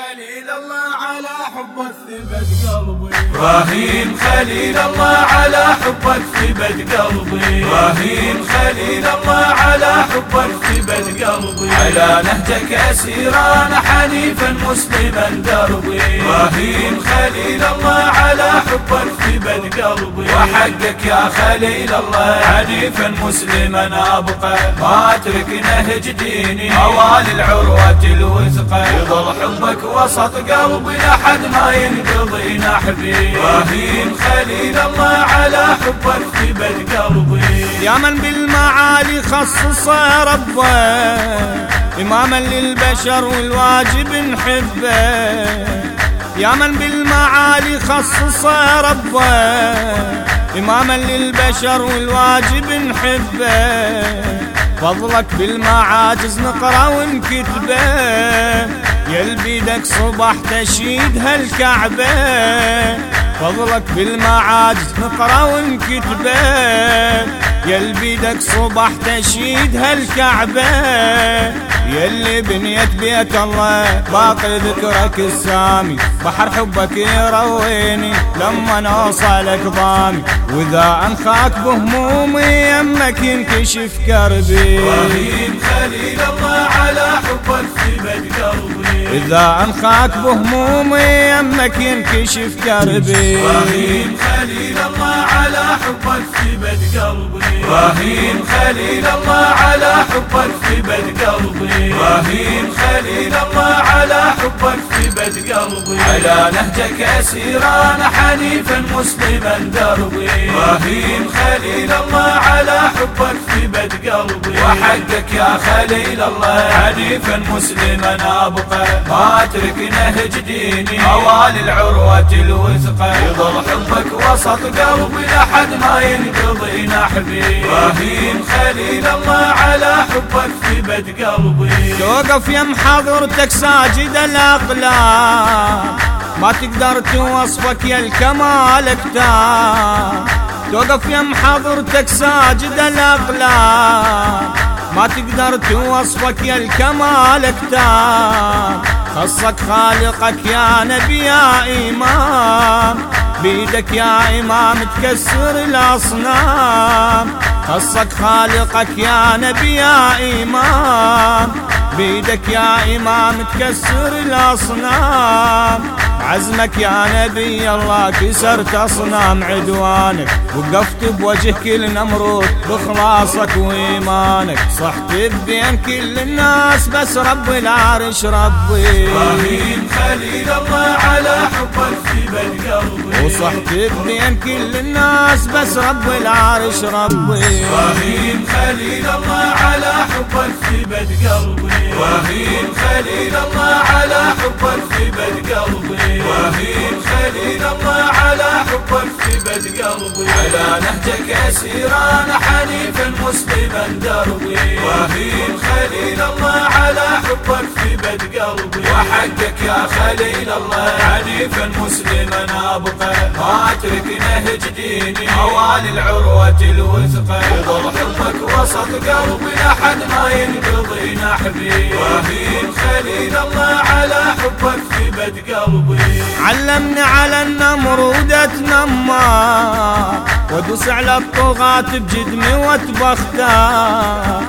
خليل الله على حبك ثبت قلبي. إبراهيم خليل الله على حبك ثبت قلبي. إبراهيم خليل الله على حبك ثبت قلبي. على نهجك اسيران حنيفا مسلما دربي. إبراهيم خليل الله على حبك ثبت قلبي. وحقك يا خليل الله حنيفا مسلما أبقى. ما اترك نهج ديني. اوال العروة الوثقه يظل حبك وسط قلبي لحد ما ينقضي نحبي. إبراهيم خليل الله على حبك ثبت قلبي يا من بالمعالي خصص ربه إماما للبشر والواجب نحبه. يا من بالمعالي خصص ربه إماما للبشر والواجب نحبه. فضلك بالمعاجز نقرأ ونكتبه. يا بيدك صبح تشيد هالكعبة. فضلك بالمعاجز نقرا ونكتبه يا بيدك صبح تشيد هالكعبة. يلي بنيت بيت الله باقي ذكرك السامي. بحر حبك يرويني لما نوصلك ضامي. وإذا أنخاك بهمومي يمك ينكشف كربي. إبراهيم خليل الله على حبك ثبت قلبي إذا أنخاك بهمومي يمك ينكشف كربي إبراهيم خليل الله على حبك ثبت قلبي. إبراهيم خليل الله على حبك ثبت قلبي. إبراهيم خليل الله على حبك ثبت قلبي. على نهجك اسيران حنيفا مسلما دربي. إبراهيم خليل الله على حبك ثبت قلبي. وحقك يا خليل الله حنيفا مسلما أبقى. ما أترك نهج ديني. أوال العروة الوثقة. يظل حبك وسط قلبي لحد ما ينقضي نحبي إبراهيم خليل الله على حبك ثبت قلبي. توقف يم حضرتك ساجد الاقلام ما تقدر توصفك يا الكمال كتاب توقف يم حضرتك ساجد الاقلام ما تقدر توصفك يا الكمال كتاب خصك خالقك يا نبي يا إمام. بيدك يا إمام تكسر الأصنام. خصك خالقك يا نبي يا إمام. بيدك يا إمام تكسر الأصنام. عزمك يا نبي الله كسرت أصنام عدوانك. وقفت بوجه كل نمرود بخلاصك وإيمانك. صحت بين كل الناس بس رب العرش ربي. إبراهيم خليل الله على حبك ثبت قلبي وصحت بين كل الناس بس رب العرش ربي. إبراهيم خليل الله على حبك ثبت قلبي. إبراهيم خليل الله على حبك ثبت قلبي. إبراهيم خليل الله على حبك ثبت قلبي. على نهجك اسيران حنيفا مسلما دربي. إبراهيم خليل الله حبك ثبت قلبي. وحقك يا خليل الله. حنيفا مسلما أبقى. ما أترك نهج ديني. اوال العروة الوثقة. يظل حبك وسط قلبي. لحد ما ينقضي نحبي. إبراهيم خليل الله على حبك ثبت قلبي. علمني على النمرود اتنمر وادوس على الطغاة بجدمي واتبختار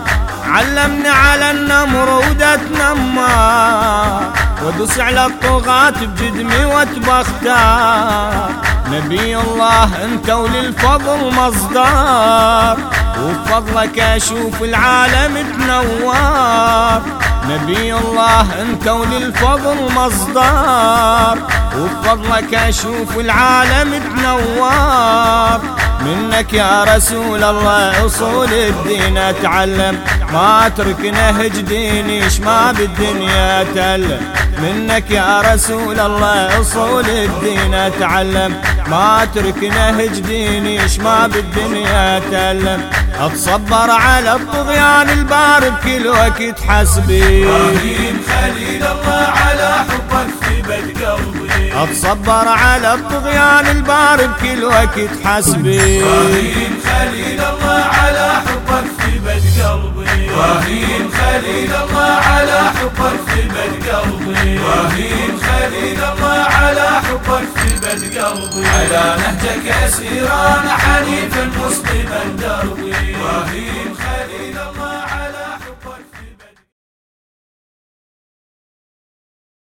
علمني على النمرود اتنمر وادوس على الطغاة بجدمي واتبختار نبي الله انت وللفضل مصدر. وبفضلك أشوف العالم تنور. نبي الله انت وللفضل مصدر. وبفضلك أشوف العالم تنور. منك يا رسول الله أصول الدين أتعلم. ما اترك نهج ديني ما بالدنيا اتعلم منك يا رسول الله أصول الدين أتعلم. ما اترك نهج ديني ما بالدنيا اتعلم أتصبر على الطغيان البار بكل وقت حسبي. إبراهيم خليل الله على قلبي أتصبر على الطغيان البار بكل وقت حسبي. وهين خليل الله على حبك في بد قلبي وهين خليل الله على حبك في بد قلبي وهين خليل الله على حبك في بد قلبي على نهجك اسير أنا حنيف مصطفى دربي وهين خليل